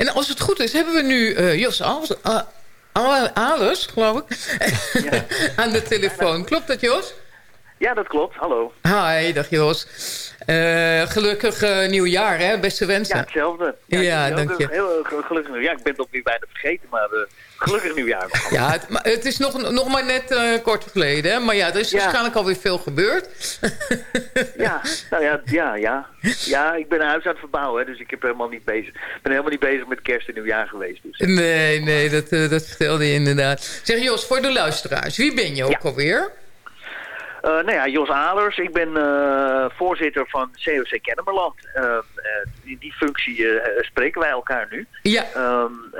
En als het goed is, hebben we nu uh, Jos Alers, geloof ik, ja. aan de telefoon. Klopt dat, Jos? Ja, dat klopt. Hallo. Hi, dag Jos. Uh, gelukkig uh, nieuwjaar, hè? Beste wensen. Ja, hetzelfde. Ja, ja dank je. Heel gelukkig nieuwjaar. Ik ben het weer bijna vergeten, maar uh, gelukkig nieuwjaar. Nog ja, het, maar het, is nog, nog maar net kort geleden, hè? Maar ja, er is ja. waarschijnlijk alweer veel gebeurd. ja, nou ja, ja, ja. Ja, ik ben een huis aan het verbouwen, hè, dus ik heb helemaal niet bezig, ben helemaal niet bezig met kerst en nieuwjaar geweest. Dus. Nee, nee, dat, dat vertelde je inderdaad. Zeg Jos, voor de luisteraars, wie ben je ook alweer? Uh, nou ja, Jos Alers. Ik ben uh, voorzitter van COC Kennemerland. Uh, in die functie spreken wij elkaar nu. Ja. Um,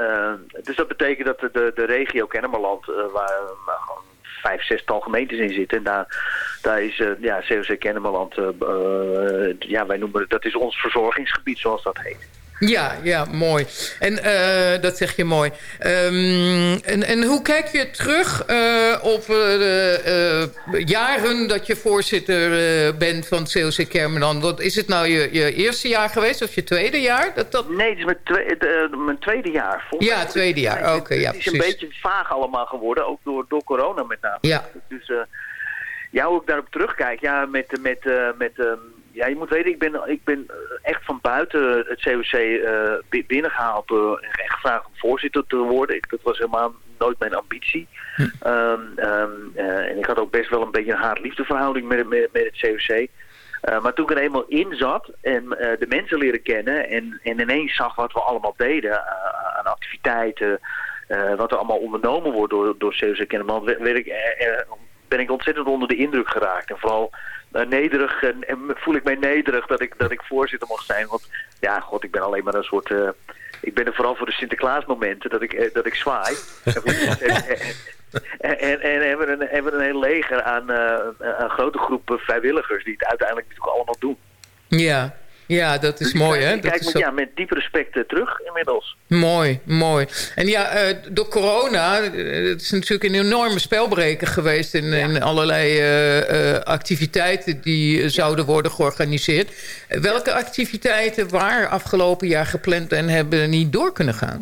dus dat betekent dat de, de, regio Kennemerland, waar gewoon vijf, zestal gemeentes in zitten. En daar, daar is ja, COC Kennemerland, ja, wij noemen dat is ons verzorgingsgebied zoals dat heet. Ja, ja, mooi. En uh, dat zeg je mooi. Um, en, en hoe kijk je terug uh, op uh, de jaren dat je voorzitter bent van COC Kermeland? Wat, is het nou je, je eerste jaar geweest of je tweede jaar? Dat, dat... Nee, het is mijn, twe mijn tweede jaar. Ja, tweede jaar. Oké, okay, ja, Het is een beetje vaag allemaal geworden, ook door, door corona met name. Ja. Dus ja, hoe ik daarop terugkijk, ja, met... met, met ja, je moet weten, ik ben, ik ben echt van buiten het COC uh, binnengehaald. Uh, echt gevraagd om voorzitter te worden. Ik, dat was helemaal nooit mijn ambitie. Hm. Um, um, uh, en ik had ook best wel een beetje een haat-liefdeverhouding met, met, met het COC. Maar toen ik er eenmaal in zat en de mensen leren kennen en, en ineens zag wat we allemaal deden aan activiteiten, wat er allemaal ondernomen wordt door, door COC Kennemerland, werd ik, ben ik ontzettend onder de indruk geraakt. En vooral uh, nederig en, en, voel ik mij nederig dat ik, dat ik voorzitter mag zijn. Want ja, god, ik ben alleen maar een soort... Uh, ik ben er vooral voor de Sinterklaas momenten dat ik, uh, dat ik zwaai. en, en, en, hebben, een, hebben een heel leger aan een grote groep vrijwilligers die het uiteindelijk natuurlijk allemaal doen. Ja, ja, dat is dus mooi, hè? Kijk met, ja, met diep respect uh, terug inmiddels. Mooi, mooi. En ja, uh, door corona, uh, het is natuurlijk een enorme spelbreker geweest... in, ja. in allerlei activiteiten die zouden worden georganiseerd. Welke activiteiten waren afgelopen jaar gepland en hebben niet door kunnen gaan?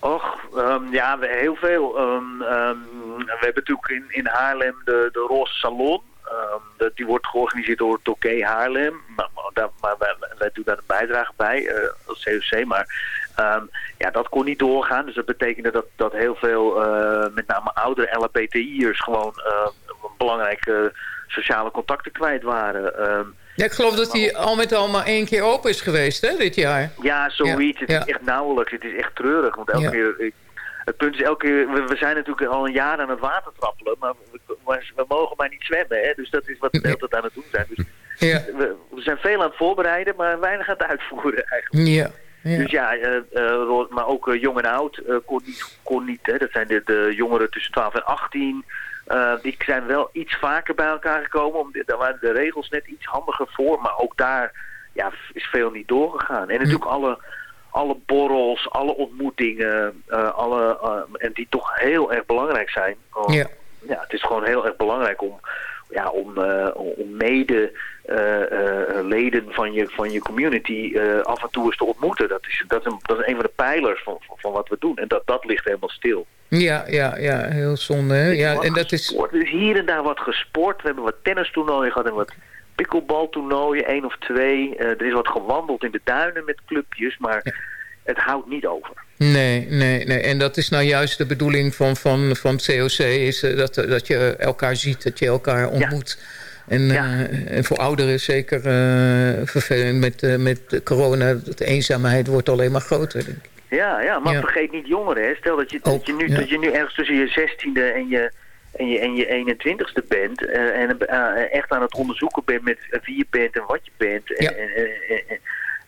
Och, um, ja, heel veel. Um, um, we hebben natuurlijk in, in Haarlem de, de Roze Salon... Um, dat, die wordt georganiseerd door Toké Haarlem. Maar, maar, maar wij, wij, doen daar een bijdrage bij uh, als COC. Maar um, ja, dat kon niet doorgaan. Dus dat betekende dat, dat heel veel, uh, met name oudere LHBTI'ers... gewoon uh, belangrijke sociale contacten kwijt waren. Um, ja, ik geloof dat hij al met al maar één keer open is geweest, hè, dit jaar. Ja, zoiets. Ja. Het is ja. echt nauwelijks. Het is echt treurig. Want elke ja. keer... Ik, het punt is elke keer, we, we, zijn natuurlijk al een jaar aan het water trappelen, maar we, we, we mogen maar niet zwemmen. Hè? Dus dat is wat we de hele tijd aan het doen zijn. Dus ja. we, we, zijn veel aan het voorbereiden, maar weinig aan het uitvoeren eigenlijk. Ja. Ja. Dus ja, uh, uh, maar ook uh, jong en oud kon niet. Kon niet hè. Dat zijn de, de jongeren tussen 12 en 18. die zijn wel iets vaker bij elkaar gekomen. Om, daar waren de regels net iets handiger voor. Maar ook daar ja, is veel niet doorgegaan. En natuurlijk alle alle borrels, alle ontmoetingen, uh, alle, uh, en die toch heel erg belangrijk zijn. Oh, ja. ja. Het is gewoon heel erg belangrijk om, ja, om, uh, om mede leden van je, van je community af en toe eens te ontmoeten. Dat is, dat is, een, dat is een van de pijlers van, van, van, wat we doen. En dat, dat ligt helemaal stil. Ja, ja, ja heel zonde. Hè? Ja, en dat is... Er is hier en daar wat gesport. We hebben wat tennistoernooien gehad en wat pikkelbaltoernooien, één of twee. Uh, er is wat gewandeld in de duinen met clubjes, maar ja. het houdt niet over. Nee, nee, nee. En dat is nou juist de bedoeling van, van, van het COC, is uh, dat, dat je elkaar ziet, dat je elkaar ontmoet. Ja. En, ja. uh, en voor ouderen zeker vervelend met, met corona, de eenzaamheid wordt alleen maar groter, denk ik. Ja, ja maar vergeet niet jongeren. Hè. Stel dat je, dat, je nu, dat je nu ergens tussen je zestiende en je en je, en je 21ste bent uh, en uh, echt aan het onderzoeken bent met wie je bent en wat je bent. Ja. En, en,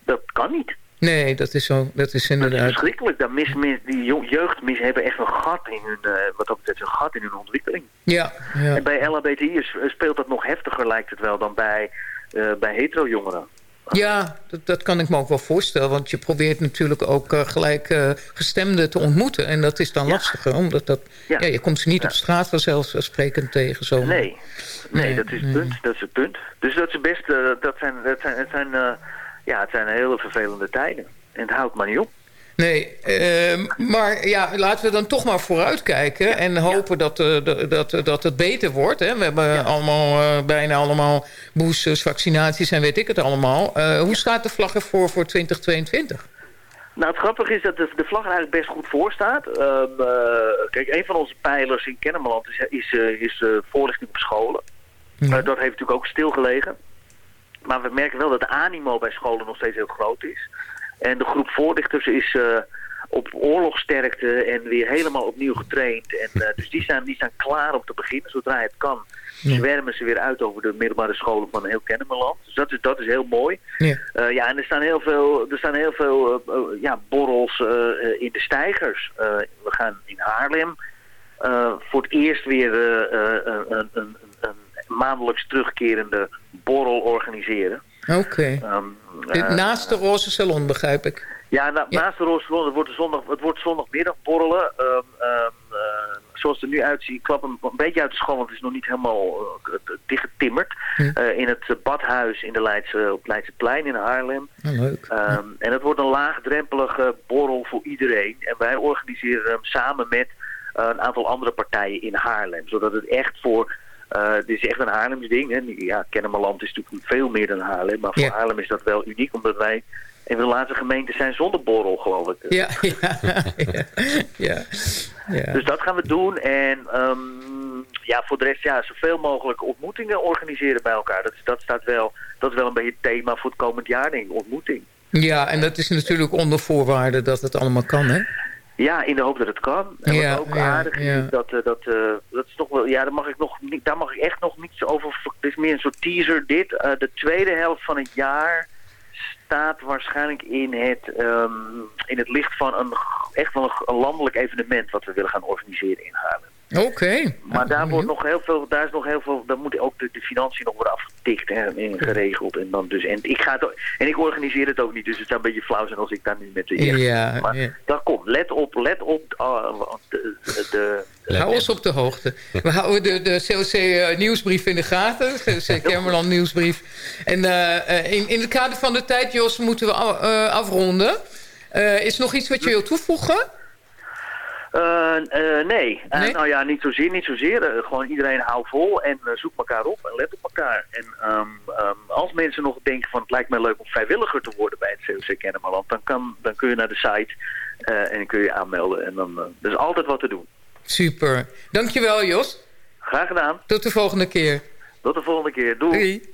dat kan niet. Nee, dat is zo. Dat is inderdaad. Dat is verschrikkelijk. Dat mis, mis, die jeugdmis hebben echt een gat in hun, uh, wat dat betreft, een gat in hun ontwikkeling. Ja. ja. En bij LHBTI speelt dat nog heftiger, lijkt het wel, dan bij, bij hetero-jongeren. Ja, dat, dat, kan ik me ook wel voorstellen. Want je probeert natuurlijk ook uh, gelijk uh, gestemden te ontmoeten. En dat is dan ja. lastiger. Omdat dat, ja. ja. je komt ze niet ja. op straat vanzelfsprekend tegen. Zo. Nee, nee, nee, dat is het punt. Dat is het punt. Dus dat is best, uh, dat zijn, dat zijn, het zijn, ja, het zijn hele vervelende tijden. En het houdt maar niet op. Nee, uh, maar ja, laten we dan toch maar vooruitkijken... en hopen dat, uh, dat, dat het beter wordt. Hè. We hebben ja. allemaal, uh, bijna allemaal boosters, vaccinaties en weet ik het allemaal. hoe staat de vlag ervoor voor 2022? Nou, het grappige is dat de, de vlag er eigenlijk best goed voor staat. Um, kijk, een van onze pijlers in Kennemerland is, is, is voorlichting op scholen. Ja. dat heeft natuurlijk ook stilgelegen. Maar we merken wel dat de animo bij scholen nog steeds heel groot is. En de groep voorlichters is uh, op oorlogsterkte en weer helemaal opnieuw getraind. En, uh, dus die zijn, die zijn klaar om te beginnen. Zodra het kan, ja. zwermen ze weer uit over de middelbare scholen van heel Kennemerland. Dus dat is, dat is heel mooi. Ja, uh, ja en er staan heel veel, er staan heel veel ja, borrels in de stijgers. we gaan in Haarlem voor het eerst weer een, een, een, een maandelijks terugkerende borrel organiseren. Oké. Okay. Um, uh, naast de Roze Salon, begrijp ik. Ja, na, ja. naast de Roze Salon. Het wordt, zondag, het wordt zondagmiddag borrelen. Um, um, uh, zoals het er nu uitziet, klap hem een beetje uit de school, want het is nog niet helemaal uh, dichtgetimmerd. Hm. Uh, in het badhuis in de Leidse, op Leidseplein in Haarlem. Oh, leuk. Ja. En het wordt een laagdrempelige borrel voor iedereen. En wij organiseren hem samen met een aantal andere partijen in Haarlem. Zodat het echt voor uh, dit is echt een Haarlems ding. Hè. Ja, Kennemerland is natuurlijk veel meer dan Haarlem. Maar voor ja. Haarlem is dat wel uniek, omdat wij een van de laatste gemeenten zijn zonder borrel, geloof ik. Ja, ja, ja. Dus dat gaan we doen. En um, ja, voor de rest, ja, zoveel mogelijk ontmoetingen organiseren bij elkaar. Dat, dat, staat wel, dat is wel een beetje het thema voor het komend jaar, denk ik, ontmoeting. Ja, en dat is natuurlijk onder voorwaarde dat het allemaal kan, hè? Ja, in de hoop dat het kan. En ja, wat ook ja, aardig is, dat, uh, dat, uh, dat is toch wel, ja, daar mag ik nog niet, daar mag ik echt nog niets over. Het is meer een soort teaser dit. Uh, de tweede helft van het jaar staat waarschijnlijk in het, um, in het licht van een echt wel een, een landelijk evenement wat we willen gaan organiseren in Haarlem. Oké. Okay. Maar daar wordt nog heel veel, daar is nog heel veel, daar moeten ook de, de financiën nog worden afgetikt en, en geregeld. En dan dus, en ik ga het ook, en ik organiseer het ook niet, dus het zou een beetje flauw zijn als ik daar nu met de eerste. Ja, maar ja. dat komt. Let op, let op uh, de, de, de Hou ons op de hoogte. We houden de, de COC uh, nieuwsbrief in de gaten. COC Kermeland nieuwsbrief. En uh, in, in het kader van de tijd, Jos, moeten we afronden. is er nog iets wat je wilt toevoegen? Uh, nee. Uh, nee. nou ja, niet zozeer, niet zozeer. gewoon iedereen hou vol en zoek elkaar op en let op elkaar. En um, um, als mensen nog denken van het lijkt mij leuk om vrijwilliger te worden bij het COC Kennemerland, dan, kan, dan kun je naar de site en kun je aanmelden. En dan er is altijd wat te doen. Super. Dankjewel Jos. Graag gedaan. Tot de volgende keer. Tot de volgende keer. Doei. Doei.